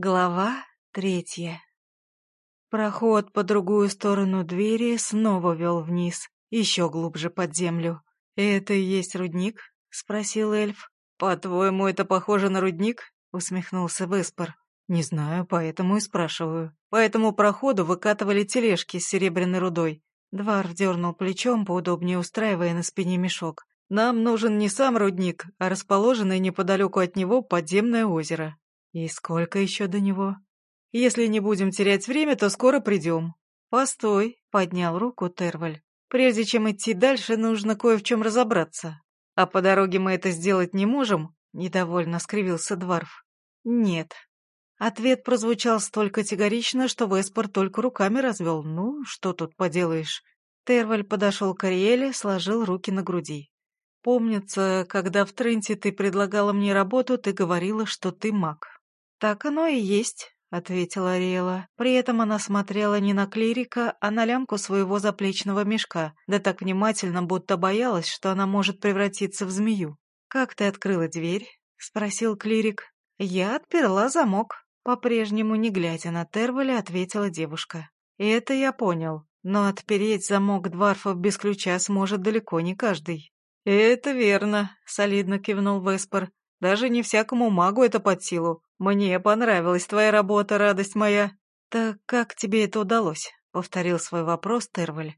Глава третья Проход по другую сторону двери снова вел вниз, еще глубже под землю. «Это и есть рудник?» — спросил эльф. «По-твоему, это похоже на рудник?» — усмехнулся Веспор. «Не знаю, поэтому и спрашиваю. По этому проходу выкатывали тележки с серебряной рудой». Дварф дернул плечом, поудобнее устраивая на спине мешок. «Нам нужен не сам рудник, а расположенное неподалеку от него подземное озеро. «И сколько еще до него?» «Если не будем терять время, то скоро придем». «Постой», — поднял руку Терваль. «Прежде чем идти дальше, нужно кое в чем разобраться. А по дороге мы это сделать не можем?» — недовольно скривился Дварф. «Нет». Ответ прозвучал столь категорично, что Веспор только руками развел. «Ну, что тут поделаешь?» Терваль подошел к Ариэле, сложил руки на груди. «Помнится, когда в Тренте ты предлагала мне работу, ты говорила, что ты маг. «Так оно и есть», — ответила Ариэла. При этом она смотрела не на клирика, а на лямку своего заплечного мешка, да так внимательно, будто боялась, что она может превратиться в змею. «Как ты открыла дверь?» — спросил клирик. «Я отперла замок», — по-прежнему не глядя на Терволя, ответила девушка. «Это я понял, но отпереть замок Дварфов без ключа сможет далеко не каждый». «Это верно», — солидно кивнул Веспор. «Даже не всякому магу это под силу. «Мне понравилась твоя работа, радость моя». «Так как тебе это удалось?» — повторил свой вопрос Терваль.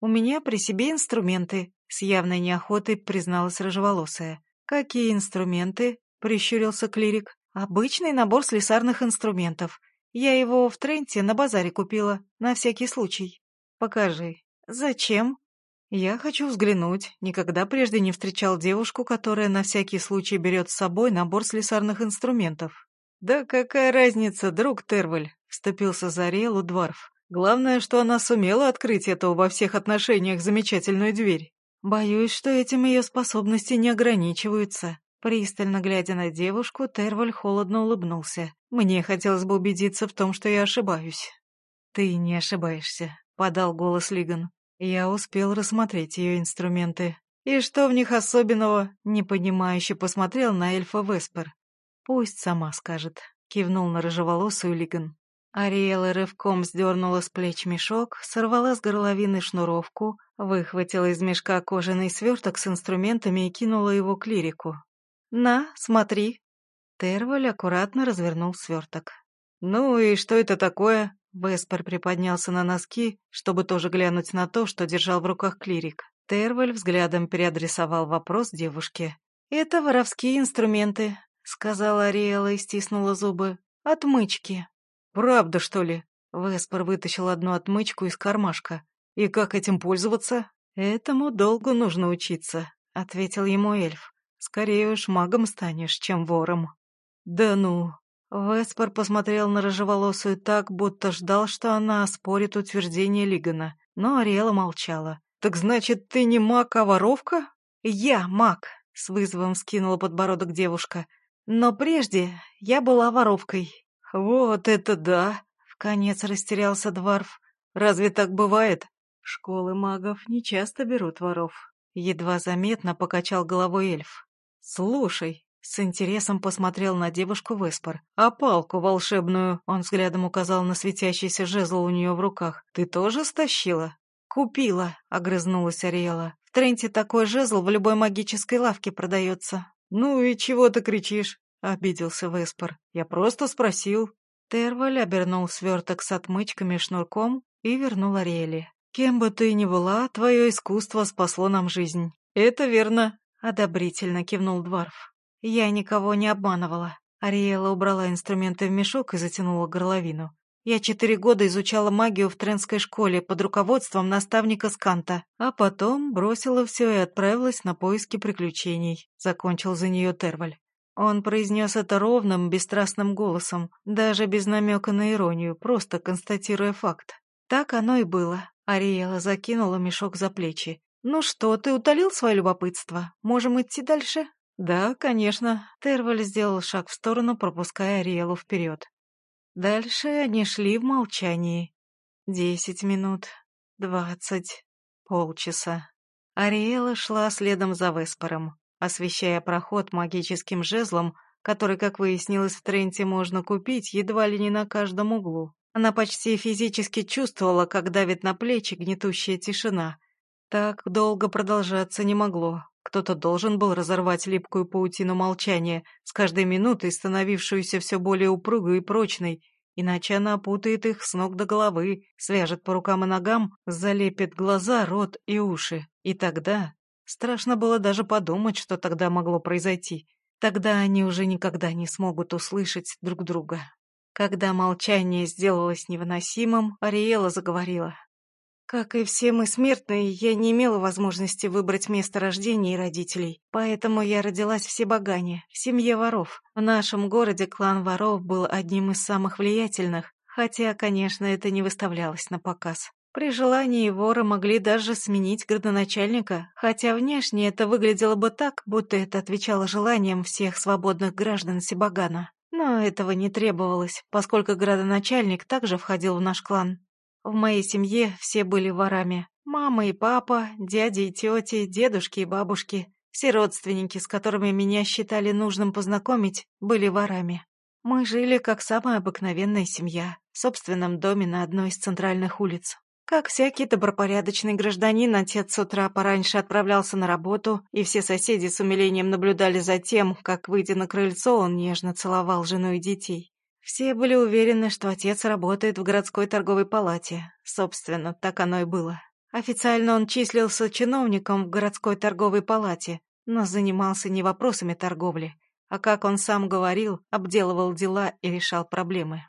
«У меня при себе инструменты», — с явной неохотой призналась рыжеволосая. «Какие инструменты?» — прищурился клирик. «Обычный набор слесарных инструментов. Я его в Тренте на базаре купила, на всякий случай. Покажи». «Зачем?» «Я хочу взглянуть. Никогда прежде не встречал девушку, которая на всякий случай берет с собой набор слесарных инструментов». «Да какая разница, друг Терваль?» — вступился за Риэлу Дварф. «Главное, что она сумела открыть эту во всех отношениях замечательную дверь. Боюсь, что этим ее способности не ограничиваются». Пристально глядя на девушку, Терваль холодно улыбнулся. «Мне хотелось бы убедиться в том, что я ошибаюсь». «Ты не ошибаешься», — подал голос Лиган. «Я успел рассмотреть ее инструменты». «И что в них особенного?» — непонимающе посмотрел на эльфа Веспер. «Пусть сама скажет», — кивнул на рыжеволосую Лиган. Ариэла рывком сдернула с плеч мешок, сорвала с горловины шнуровку, выхватила из мешка кожаный сверток с инструментами и кинула его к лирику. «На, смотри». Терваль аккуратно развернул сверток. «Ну и что это такое?» Веспер приподнялся на носки, чтобы тоже глянуть на то, что держал в руках клирик. Терваль взглядом переадресовал вопрос девушке. «Это воровские инструменты. — сказала Ариэла и стиснула зубы. «Отмычки». «Правда, что ли?» Веспор вытащил одну отмычку из кармашка. «И как этим пользоваться?» «Этому долго нужно учиться», — ответил ему эльф. «Скорее уж магом станешь, чем вором». «Да ну!» Веспор посмотрел на рыжеволосую так, будто ждал, что она оспорит утверждение Лигана, но Ариэла молчала. «Так значит, ты не маг, а воровка?» «Я маг», — с вызовом скинула подбородок девушка. Но прежде я была воровкой. Вот это да! Вконец растерялся Дварф. Разве так бывает? Школы магов не часто берут воров. Едва заметно покачал головой эльф. Слушай, с интересом посмотрел на девушку Веспор. «А палку волшебную?» — он взглядом указал на светящийся жезл у нее в руках. «Ты тоже стащила?» «Купила», — огрызнулась Ариэла. «В Тренте такой жезл в любой магической лавке продается. «Ну и чего ты кричишь?» — обиделся Веспор. «Я просто спросил». Терваль обернул сверток с отмычками и шнурком и вернул Ариэле. «Кем бы ты ни была, твое искусство спасло нам жизнь». «Это верно», — одобрительно кивнул Дварф. «Я никого не обманывала». Ариэла убрала инструменты в мешок и затянула горловину. Я четыре года изучала магию в Тренской школе под руководством наставника Сканта, а потом бросила все и отправилась на поиски приключений», — закончил за нее Терваль. Он произнес это ровным, бесстрастным голосом, даже без намека на иронию, просто констатируя факт. Так оно и было. Ариэла закинула мешок за плечи. «Ну что, ты утолил свое любопытство? Можем идти дальше?» «Да, конечно». Терваль сделал шаг в сторону, пропуская Ариэлу вперед. Дальше они шли в молчании. Десять минут, двадцать, полчаса. Ариэла шла следом за Веспором, освещая проход магическим жезлом, который, как выяснилось в Тренте, можно купить едва ли не на каждом углу. Она почти физически чувствовала, как давит на плечи гнетущая тишина. Так долго продолжаться не могло. Кто-то должен был разорвать липкую паутину молчания, с каждой минутой становившуюся все более упругой и прочной, иначе она опутает их с ног до головы, свяжет по рукам и ногам, залепит глаза, рот и уши. И тогда... Страшно было даже подумать, что тогда могло произойти. Тогда они уже никогда не смогут услышать друг друга. Когда молчание сделалось невыносимым, Ариэла заговорила. Как и все мы смертные, я не имела возможности выбрать место рождения и родителей, поэтому я родилась в Себагане, в семье воров. В нашем городе клан воров был одним из самых влиятельных, хотя, конечно, это не выставлялось на показ. При желании воры могли даже сменить градоначальника, хотя внешне это выглядело бы так, будто это отвечало желаниям всех свободных граждан Себагана. Но этого не требовалось, поскольку градоначальник также входил в наш клан. В моей семье все были ворами. Мама и папа, дяди и тети, дедушки и бабушки. Все родственники, с которыми меня считали нужным познакомить, были ворами. Мы жили как самая обыкновенная семья, в собственном доме на одной из центральных улиц. Как всякий добропорядочный гражданин, отец с утра пораньше отправлялся на работу, и все соседи с умилением наблюдали за тем, как, выйдя на крыльцо, он нежно целовал жену и детей. Все были уверены, что отец работает в городской торговой палате. Собственно, так оно и было. Официально он числился чиновником в городской торговой палате, но занимался не вопросами торговли, а, как он сам говорил, обделывал дела и решал проблемы.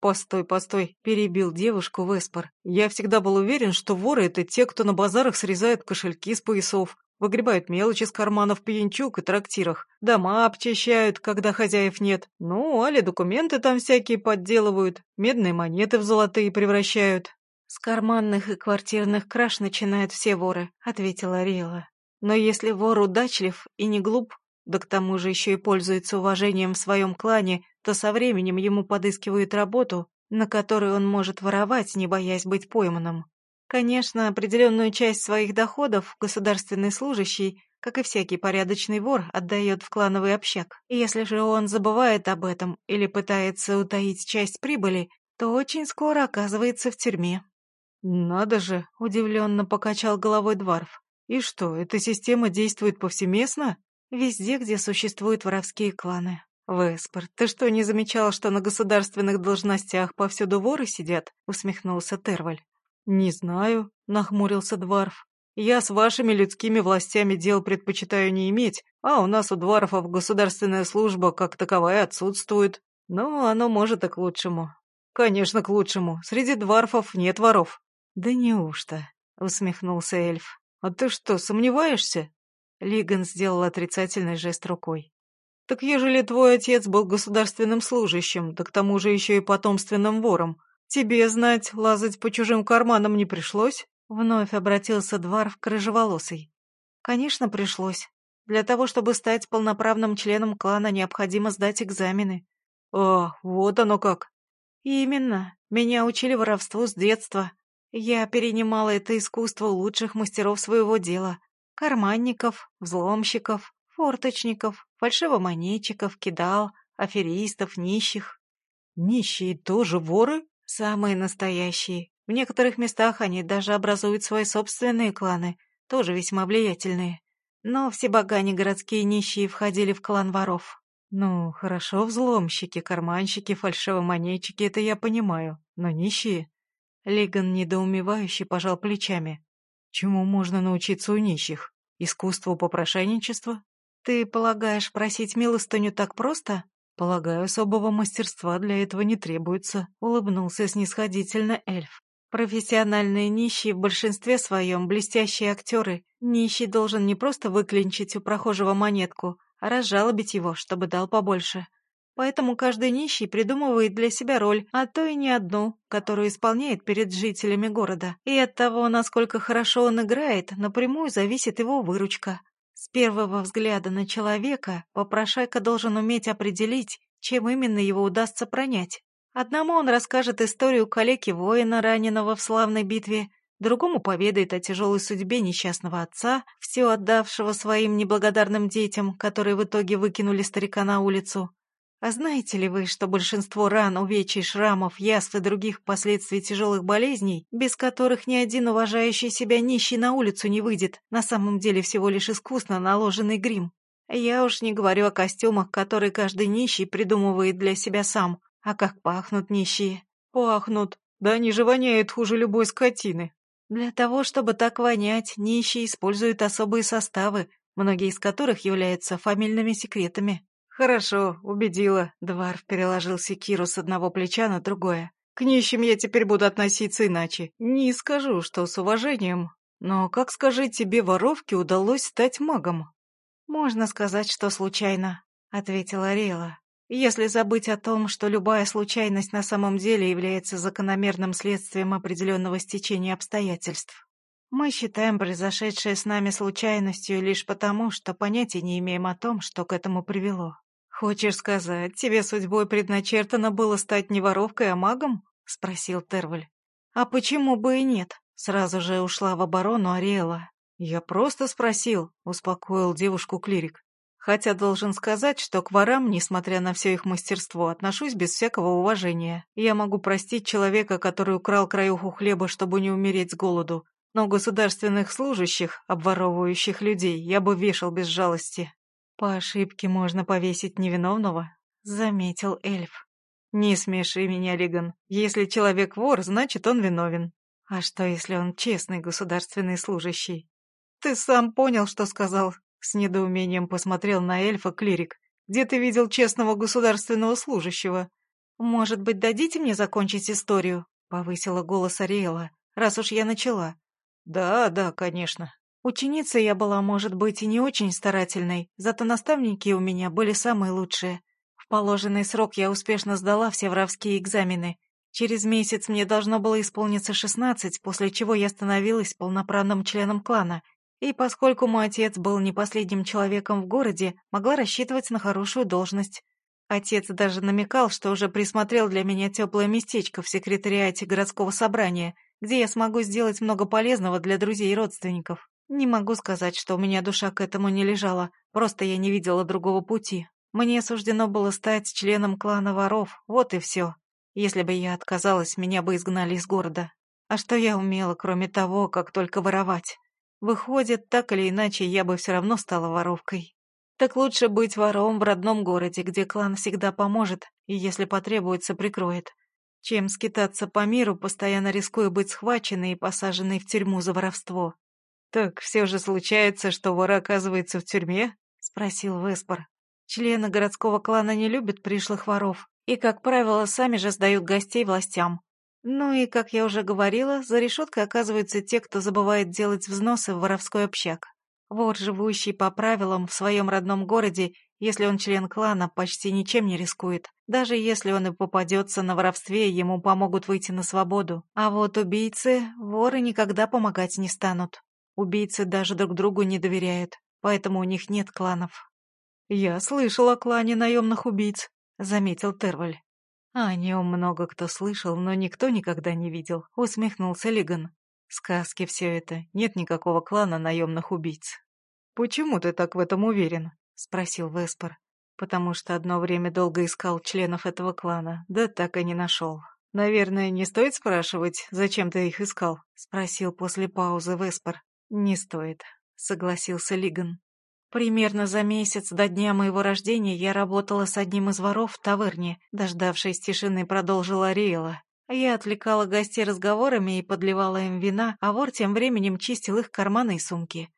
«Постой, постой», — перебил девушку Веспор. «Я всегда был уверен, что воры — это те, кто на базарах срезает кошельки с поясов, Выгребают мелочи с карманов пьянчук и трактирах. Дома обчищают, когда хозяев нет. Ну, али документы там всякие подделывают. Медные монеты в золотые превращают. «С карманных и квартирных краж начинают все воры», — ответила Риэла. «Но если вор удачлив и не глуп, да к тому же еще и пользуется уважением в своем клане, то со временем ему подыскивают работу, на которой он может воровать, не боясь быть пойманным. Конечно, определенную часть своих доходов государственный служащий, как и всякий порядочный вор, отдает в клановый общак. Если же он забывает об этом или пытается утаить часть прибыли, то очень скоро оказывается в тюрьме. «Надо же!» — удивленно покачал головой Дварф. «И что, эта система действует повсеместно?» «Везде, где существуют воровские кланы». «Веспор, ты что, не замечал, что на государственных должностях повсюду воры сидят?» — усмехнулся Терваль. «Не знаю», — нахмурился Дварф. «Я с вашими людскими властями дел предпочитаю не иметь, а у нас у Дварфов государственная служба как таковая отсутствует. Но оно может и к лучшему». «Конечно, к лучшему. Среди Дварфов нет воров». «Да неужто?» — усмехнулся эльф. «А ты что, сомневаешься?» Лиган сделал отрицательный жест рукой. «Так ежели твой отец был государственным служащим, да к тому же еще и потомственным вором, «Тебе знать, лазать по чужим карманам не пришлось?» Вновь обратился Дварф к рыжеволосой. «Конечно, пришлось. Для того, чтобы стать полноправным членом клана, необходимо сдать экзамены». «О, вот оно как!» «Именно. Меня учили воровству с детства. Я перенимала это искусство лучших мастеров своего дела. Карманников, взломщиков, форточников, фальшивомонетчиков, кидал, аферистов, нищих». «Нищие тоже воры?» Самые настоящие. В некоторых местах они даже образуют свои собственные кланы, тоже весьма влиятельные. Но все богани городские нищие входили в клан воров. Ну, хорошо, взломщики, карманщики, фальшивомонетчики, это я понимаю. Но нищие? Лиган недоумевающе пожал плечами. Чему можно научиться у нищих? Искусству попрошайничества? Ты полагаешь, просить милостыню так просто? «Полагаю, особого мастерства для этого не требуется», — улыбнулся снисходительно эльф. «Профессиональные нищие в большинстве своем блестящие актеры. Нищий должен не просто выклинчить у прохожего монетку, а разжалобить его, чтобы дал побольше. Поэтому каждый нищий придумывает для себя роль, а то и не одну, которую исполняет перед жителями города. И от того, насколько хорошо он играет, напрямую зависит его выручка. С первого взгляда на человека попрошайка должен уметь определить, чем именно его удастся пронять. Одному он расскажет историю калеки воина, раненого в славной битве, другому поведает о тяжелой судьбе несчастного отца, все отдавшего своим неблагодарным детям, которые в итоге выкинули старика на улицу. А знаете ли вы, что большинство ран, увечий, шрамов, язв и других последствий тяжелых болезней, без которых ни один уважающий себя нищий на улицу не выйдет, на самом деле всего лишь искусно наложенный грим? Я уж не говорю о костюмах, которые каждый нищий придумывает для себя сам. А как пахнут нищие? Пахнут. Да они же воняют хуже любой скотины. Для того, чтобы так вонять, нищие используют особые составы, многие из которых являются фамильными секретами. «Хорошо, убедила». Дварф переложил секиру с одного плеча на другое. «К нищим я теперь буду относиться иначе. Не скажу, что с уважением. Но как, скажи, тебе воровке удалось стать магом?» «Можно сказать, что случайно», — ответила Рела. «Если забыть о том, что любая случайность на самом деле является закономерным следствием определенного стечения обстоятельств. Мы считаем произошедшее с нами случайностью лишь потому, что понятия не имеем о том, что к этому привело. «Хочешь сказать, тебе судьбой предначертано было стать не воровкой, а магом?» — спросил Терваль. «А почему бы и нет?» — сразу же ушла в оборону Ариэла. «Я просто спросил», — успокоил девушку клирик. «Хотя должен сказать, что к ворам, несмотря на все их мастерство, отношусь без всякого уважения. Я могу простить человека, который украл краюху хлеба, чтобы не умереть с голоду, но государственных служащих, обворовывающих людей, я бы вешал без жалости. «По ошибке можно повесить невиновного», — заметил эльф. «Не смеши меня, Лиган. Если человек вор, значит, он виновен. А что, если он честный государственный служащий?» «Ты сам понял, что сказал?» С недоумением посмотрел на эльфа клирик. «Где ты видел честного государственного служащего?» «Может быть, дадите мне закончить историю?» — повысила голос Ариэла, раз уж я начала. «Да, да, конечно», Ученица я была, может быть, и не очень старательной, зато наставники у меня были самые лучшие. В положенный срок я успешно сдала все воровские экзамены. Через месяц мне должно было исполниться шестнадцать, после чего я становилась полноправным членом клана. И поскольку мой отец был не последним человеком в городе, могла рассчитывать на хорошую должность. Отец даже намекал, что уже присмотрел для меня теплое местечко в секретариате городского собрания, где я смогу сделать много полезного для друзей и родственников. Не могу сказать, что у меня душа к этому не лежала, просто я не видела другого пути. Мне суждено было стать членом клана воров, вот и все. Если бы я отказалась, меня бы изгнали из города. А что я умела, кроме того, как только воровать? Выходит, так или иначе, я бы все равно стала воровкой. Так лучше быть вором в родном городе, где клан всегда поможет и, если потребуется, прикроет, чем скитаться по миру, постоянно рискуя быть схваченной и посаженной в тюрьму за воровство. «Так все же случается, что вор оказывается в тюрьме?» — спросил Веспор. «Члены городского клана не любят пришлых воров и, как правило, сами же сдают гостей властям. Ну и, как я уже говорила, за решеткой оказываются те, кто забывает делать взносы в воровской общак. Вор, живущий по правилам в своем родном городе, если он член клана, почти ничем не рискует. Даже если он и попадется на воровстве, ему помогут выйти на свободу. А вот убийцы, воры никогда помогать не станут. Убийцы даже друг другу не доверяют, поэтому у них нет кланов. «Я слышал о клане наемных убийц», — заметил Терваль. «О нем много кто слышал, но никто никогда не видел», — усмехнулся Лиган. «Сказки все это, нет никакого клана наемных убийц». «Почему ты так в этом уверен?» — спросил Веспор. «Потому что одно время долго искал членов этого клана, да так и не нашел». «Наверное, не стоит спрашивать, зачем ты их искал?» — спросил после паузы Веспор. «Не стоит», — согласился Лиган. Примерно за месяц до дня моего рождения я работала с одним из воров в таверне, дождавшись тишины, продолжила Риэла. Я отвлекала гостей разговорами и подливала им вина, а вор тем временем чистил их карманы и сумки.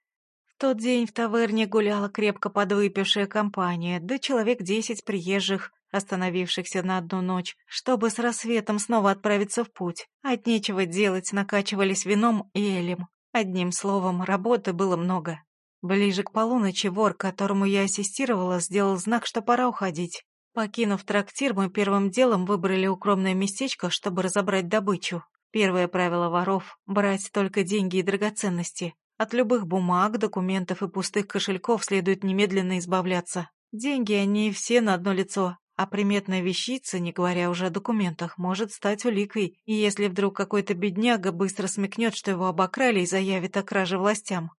В тот день в таверне гуляла крепко подвыпившая компания, да человек десять приезжих, остановившихся на одну ночь, чтобы с рассветом снова отправиться в путь. От нечего делать накачивались вином и элем. Одним словом, работы было много. Ближе к полуночи вор, которому я ассистировала, сделал знак, что пора уходить. Покинув трактир, мы первым делом выбрали укромное местечко, чтобы разобрать добычу. Первое правило воров — брать только деньги и драгоценности. От любых бумаг, документов и пустых кошельков следует немедленно избавляться. Деньги они все на одно лицо, а приметная вещица, не говоря уже о документах, может стать уликой, и если вдруг какой-то бедняга быстро смекнет, что его обокрали и заявит о краже властям.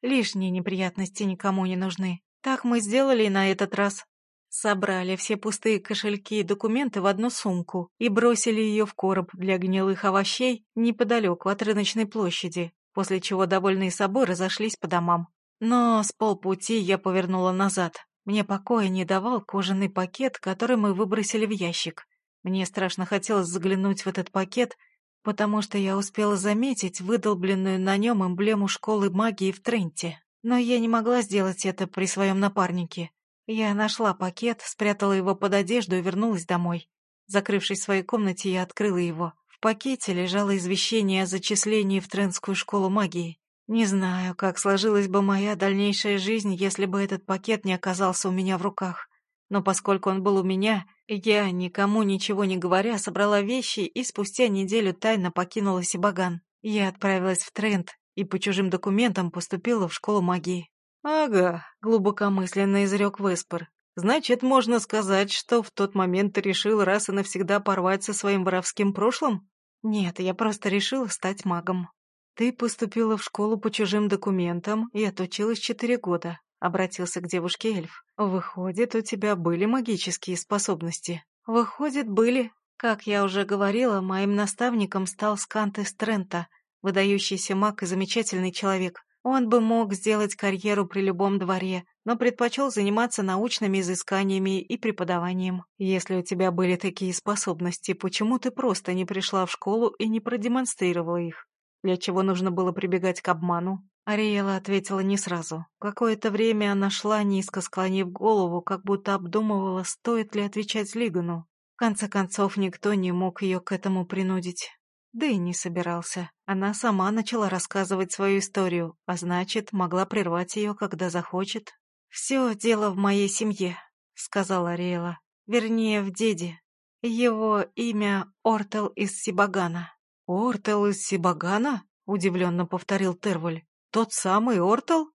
Лишние неприятности никому не нужны. Так мы сделали и на этот раз. Собрали все пустые кошельки и документы в одну сумку и бросили ее в короб для гнилых овощей неподалеку от рыночной площади, после чего довольные собой разошлись по домам. Но с полпути я повернула назад. Мне покоя не давал кожаный пакет, который мы выбросили в ящик. Мне страшно хотелось заглянуть в этот пакет, потому что я успела заметить выдолбленную на нем эмблему школы магии в Тренте. Но я не могла сделать это при своем напарнике. Я нашла пакет, спрятала его под одежду и вернулась домой. Закрывшись в своей комнате, я открыла его. В пакете лежало извещение о зачислении в Трентскую школу магии. Не знаю, как сложилась бы моя дальнейшая жизнь, если бы этот пакет не оказался у меня в руках. Но поскольку он был у меня, я, никому ничего не говоря, собрала вещи и спустя неделю тайно покинула Сибаган. Я отправилась в Трент и по чужим документам поступила в школу магии. «Ага», — глубокомысленно изрек Веспер. «Значит, можно сказать, что в тот момент ты решил раз и навсегда порвать со своим воровским прошлым?» «Нет, я просто решила стать магом». «Ты поступила в школу по чужим документам и отучилась четыре года», — обратился к девушке эльф. «Выходит, у тебя были магические способности?» «Выходит, были. Как я уже говорила, моим наставником стал Скант из Трента, выдающийся маг и замечательный человек. Он бы мог сделать карьеру при любом дворе, но предпочел заниматься научными изысканиями и преподаванием. Если у тебя были такие способности, почему ты просто не пришла в школу и не продемонстрировала их? Для чего нужно было прибегать к обману? Ариэла ответила не сразу. Какое-то время она шла, низко склонив голову, как будто обдумывала, стоит ли отвечать Лигану. В конце концов, никто не мог ее к этому принудить. Да и не собирался. Она сама начала рассказывать свою историю, а значит, могла прервать ее, когда захочет. «Все дело в моей семье», — сказала Ариэла. «Вернее, в деде. Его имя Ортел из Сибагана». «Ортел из Сибагана?» — удивленно повторил Терваль. «Тот самый Ортел?»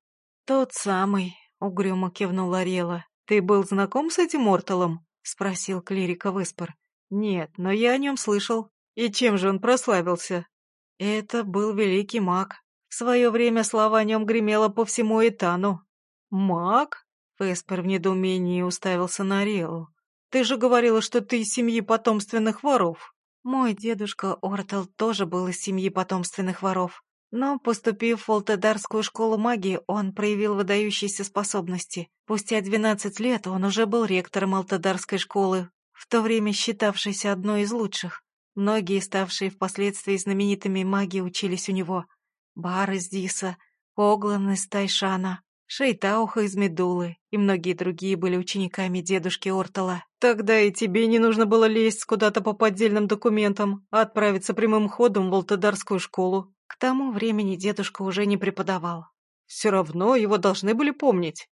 «Тот самый», — угрюмо кивнула Рела. «Ты был знаком с этим Ортелом?» — спросил клирика Веспер. «Нет, но я о нем слышал. И чем же он прославился?» «Это был великий маг. В свое время слава о нем гремела по всему Этану». «Маг?» — Веспер в недоумении уставился на Релу. «Ты же говорила, что ты из семьи потомственных воров». Мой дедушка Ортел тоже был из семьи потомственных воров. Но, поступив в Волтедарскую школу магии, он проявил выдающиеся способности. Спустя 12 лет он уже был ректором Алтедарской школы, в то время считавшейся одной из лучших. Многие, ставшие впоследствии знаменитыми маги, учились у него. Бар из Диса, Оглан из Тайшана, Шейтауха из Медулы и многие другие были учениками дедушки Ортала. Тогда и тебе не нужно было лезть куда-то по поддельным документам, а отправиться прямым ходом в Волтодарскую школу. К тому времени дедушка уже не преподавал. Все равно его должны были помнить.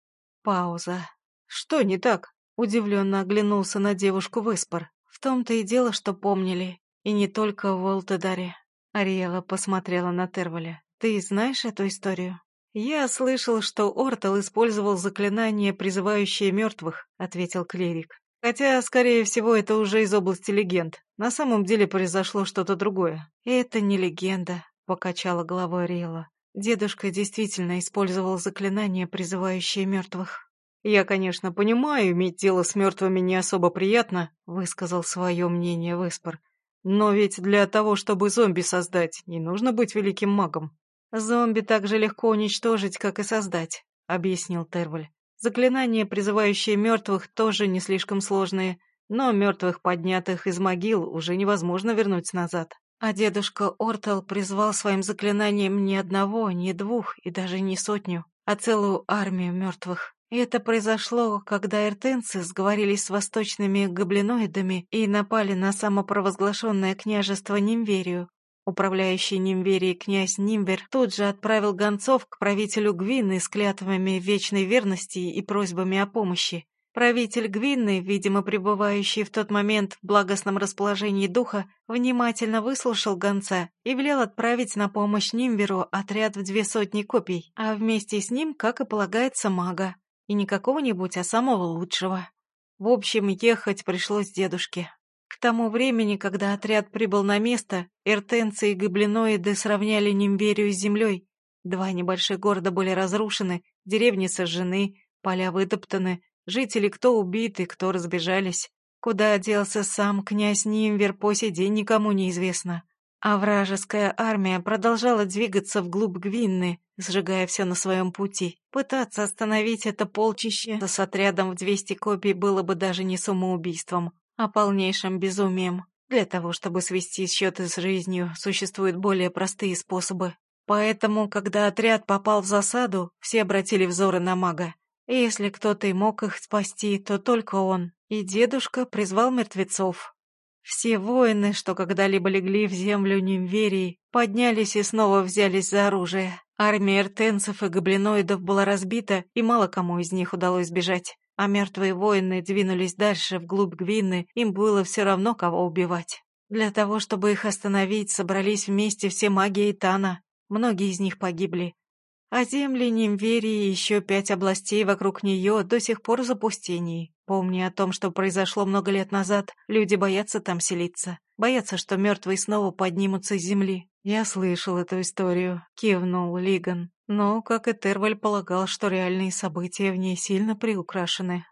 Пауза. Что не так? Удивленно оглянулся на девушку Веспор. В том-то и дело, что помнили. И не только в Волтедаре. Ариэла посмотрела на Терваля. Ты знаешь эту историю? «Я слышал, что Ортал использовал заклинание, призывающее мертвых», — ответил клирик. «Хотя, скорее всего, это уже из области легенд. На самом деле произошло что-то другое». «Это не легенда», — покачала головой Риэла. «Дедушка действительно использовал заклинание, призывающее мертвых». «Я, конечно, понимаю, иметь дело с мертвыми не особо приятно», — высказал свое мнение Веспор. «Но ведь для того, чтобы зомби создать, не нужно быть великим магом». «Зомби так же легко уничтожить, как и создать», — объяснил Терваль. «Заклинания, призывающие мертвых, тоже не слишком сложные, но мертвых, поднятых из могил, уже невозможно вернуть назад. А дедушка Ортел призвал своим заклинанием не одного, не двух и даже не сотню, а целую армию мертвых. И это произошло, когда эртенцы сговорились с восточными гоблиноидами и напали на самопровозглашенное княжество Нимверию, Управляющий Нимверией князь Нимвер тут же отправил гонцов к правителю Гвинны с клятвами вечной верности и просьбами о помощи. Правитель Гвинны, видимо, пребывающий в тот момент в благостном расположении духа, внимательно выслушал гонца и велел отправить на помощь Нимверу отряд в две сотни копий, а вместе с ним, как и полагается, мага. И не какого-нибудь, а самого лучшего. В общем, ехать пришлось дедушке. К тому времени, когда отряд прибыл на место, эртенцы и гоблиноиды сравняли Нимверию с землей. Два небольших города были разрушены, деревни сожжены, поля вытоптаны, жители кто убиты, кто разбежались. Куда делся сам князь Нимвер по сей день никому не известно. А вражеская армия продолжала двигаться вглубь Гвинны, сжигая все на своем пути. Пытаться остановить это полчище с отрядом в 200 копий было бы даже не самоубийством, а полнейшим безумием. Для того, чтобы свести счеты с жизнью, существуют более простые способы. Поэтому, когда отряд попал в засаду, все обратили взоры на мага. И если кто-то и мог их спасти, то только он. И дедушка призвал мертвецов. Все воины, что когда-либо легли в землю Нимверии, поднялись и снова взялись за оружие. Армия эртенцев и гоблиноидов была разбита, и мало кому из них удалось бежать. А мертвые воины двинулись дальше, вглубь Гвинны, им было все равно, кого убивать. Для того, чтобы их остановить, собрались вместе все маги Итана. Многие из них погибли, а земли Нимверии и еще пять областей вокруг нее до сих пор в запустении. Помня о том, что произошло много лет назад, люди боятся там селиться. Боятся, что мертвые снова поднимутся с земли. Я слышал эту историю, кивнул Лиган. Но, как и Терваль, полагал, что реальные события в ней сильно приукрашены.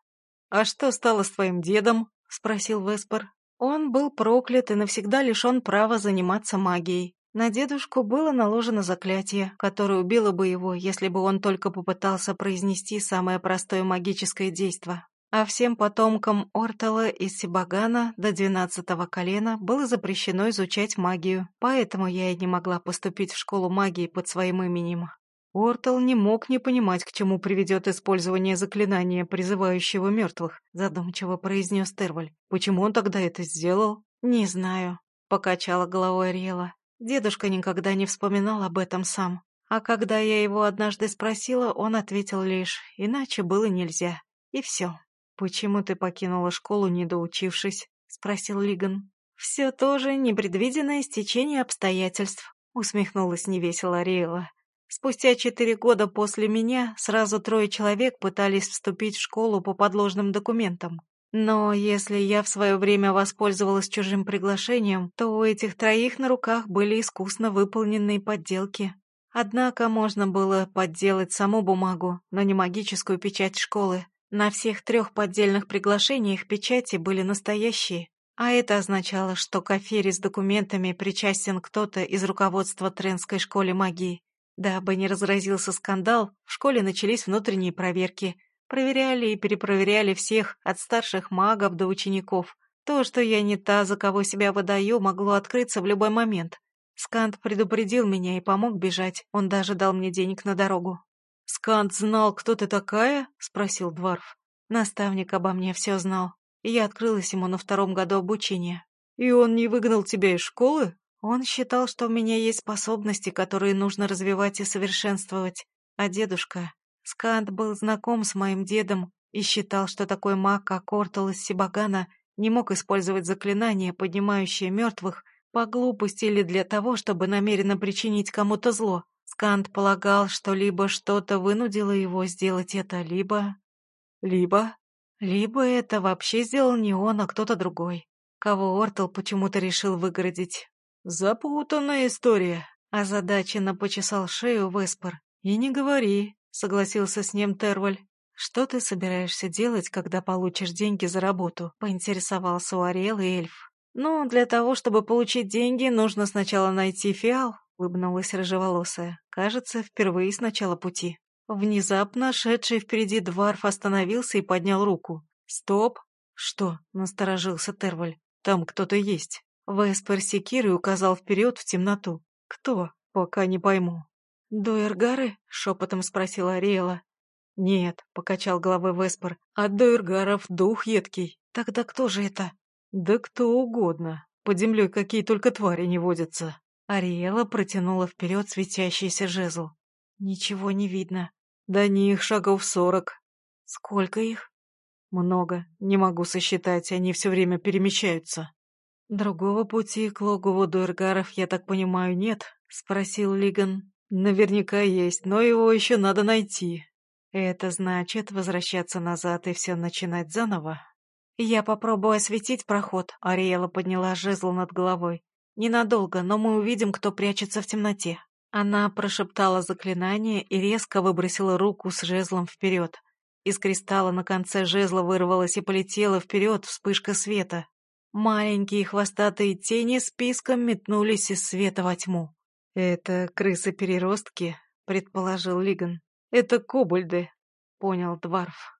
«А что стало с твоим дедом?» — спросил Веспер. Он был проклят и навсегда лишен права заниматься магией. На дедушку было наложено заклятие, которое убило бы его, если бы он только попытался произнести самое простое магическое действо. А всем потомкам Ортала и Сибагана до двенадцатого колена было запрещено изучать магию, поэтому я и не могла поступить в школу магии под своим именем. Ортал не мог не понимать, к чему приведет использование заклинания, призывающего мертвых, задумчиво произнес Терваль. Почему он тогда это сделал? Не знаю, покачала головой Ариэла. Дедушка никогда не вспоминал об этом сам. А когда я его однажды спросила, он ответил лишь «иначе было нельзя». И все. «Почему ты покинула школу, не доучившись?» — спросил Лиган. «Все тоже непредвиденное стечение обстоятельств», — усмехнулась невесело Ариэла. Спустя четыре года после меня сразу трое человек пытались вступить в школу по подложным документам. Но если я в свое время воспользовалась чужим приглашением, то у этих троих на руках были искусно выполненные подделки. Однако можно было подделать саму бумагу, но не магическую печать школы. На всех трех поддельных приглашениях печати были настоящие, а это означало, что к афере с документами причастен кто-то из руководства Тренской школы магии. Дабы не разразился скандал, в школе начались внутренние проверки, Проверяли и перепроверяли всех, от старших магов до учеников. То, что я не та, за кого себя выдаю, могло открыться в любой момент. Скант предупредил меня и помог бежать, он даже дал мне денег на дорогу. «Скант знал, кто ты такая?» — спросил Дварф. Наставник обо мне все знал, я открылась ему на втором году обучения. «И он не выгнал тебя из школы?» Он считал, что у меня есть способности, которые нужно развивать и совершенствовать. А дедушка, Скант был знаком с моим дедом и считал, что такой маг, как Ортал из Сибагана, не мог использовать заклинание, поднимающее мертвых, по глупости или для того, чтобы намеренно причинить кому-то зло. Скант полагал, что либо что-то вынудило его сделать это, либо... Либо... Либо это вообще сделал не он, а кто-то другой, кого Ортал почему-то решил выгородить. Запутанная история. Озадаченно почесал шею Веспер. И не говори, согласился с ним Терваль. «Что ты собираешься делать, когда получишь деньги за работу?» — поинтересовался у и эльф. «Ну, для того, чтобы получить деньги, нужно сначала найти фиал», — улыбнулась рыжеволосая. «Кажется, впервые с начала пути». Внезапно шедший впереди дворф остановился и поднял руку. «Стоп!» «Что?» — насторожился Терваль. «Там кто-то есть». Веспер секирой указал вперед в темноту. «Кто?» «Пока не пойму». «Дуэргары?» — шепотом спросила Ариэла. «Нет», — покачал головой Веспер, — «от дуэргаров дух едкий. Тогда кто же это?» «Да кто угодно. Под землей какие только твари не водятся». Ариэла протянула вперед светящийся жезл. «Ничего не видно. До них шагов сорок». «Сколько их?» «Много. Не могу сосчитать, они все время перемещаются». «Другого пути к логову дуэргаров, я так понимаю, нет?» — спросил Лиган. Наверняка есть, но его еще надо найти. Это значит возвращаться назад и все начинать заново. «Я попробую осветить проход», — Ариэла подняла жезл над головой. «Ненадолго, но мы увидим, кто прячется в темноте». Она прошептала заклинание и резко выбросила руку с жезлом вперед. Из кристалла на конце жезла вырвалась и полетела вперед вспышка света. Маленькие хвостатые тени списком метнулись из света во тьму. «Это крысы-переростки», — предположил Лиган. «Это кобальды», — понял Дварф.